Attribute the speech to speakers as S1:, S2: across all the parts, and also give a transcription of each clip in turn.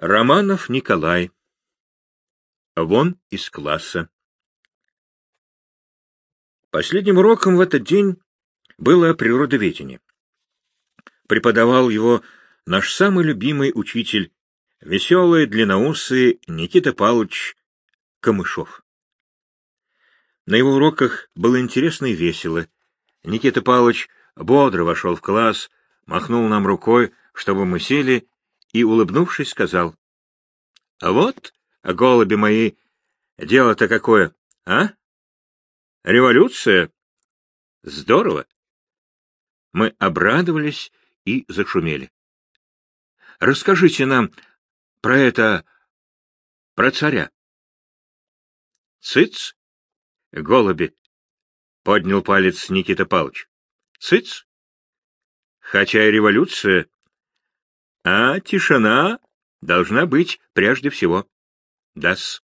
S1: Романов Николай. Вон из класса. Последним уроком в этот день было природоведение. Преподавал его наш самый любимый учитель, веселый, длинноусый Никита Павлович Камышов. На его уроках было интересно и весело. Никита Павлович бодро вошел в класс, махнул нам рукой, чтобы мы сели, и, улыбнувшись, сказал, — А вот, голуби мои, дело-то какое, а? Революция? Здорово. Мы обрадовались и зашумели. — Расскажите нам про это, про царя. — Цыц, голуби, — поднял палец Никита Павлович. — Цыц. Хотя и революция, а тишина должна быть прежде всего. Дас.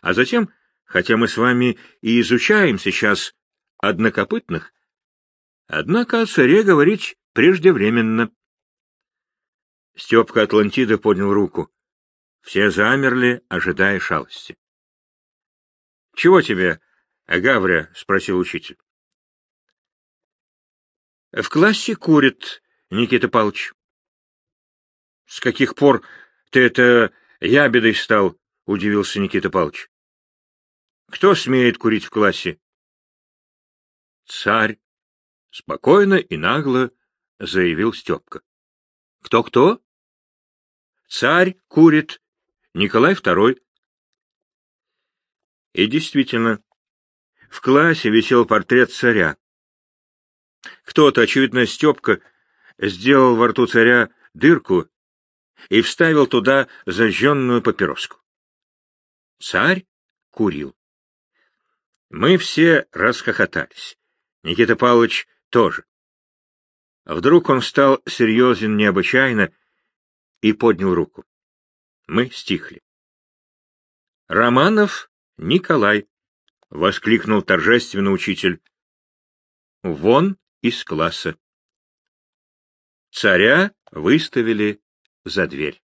S1: А затем, хотя мы с вами и изучаем сейчас однокопытных, однако о царе говорить преждевременно. Степка Атлантида поднял руку. Все замерли, ожидая шалости. — Чего тебе, Гавря? — спросил учитель. — В классе курит, Никита Павлович. — С каких пор ты это ябедой стал? — удивился Никита Павлович. — Кто смеет курить в классе? — Царь. — спокойно и нагло заявил Степка. Кто — Кто-кто? — Царь курит. Николай II. И действительно, в классе висел портрет царя. Кто-то, очевидно, Степка, сделал во рту царя дырку и вставил туда зажженную папироску. Царь курил. Мы все расхохотались. Никита Павлович тоже. Вдруг он стал серьезен необычайно и поднял руку. Мы стихли. «Романов Николай!» — воскликнул торжественно учитель. «Вон из класса!» Царя выставили за дверь.